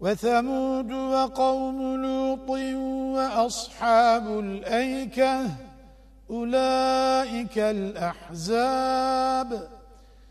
وثمود وقوم لوط وأصحاب الأيكة أولئك الأحزاب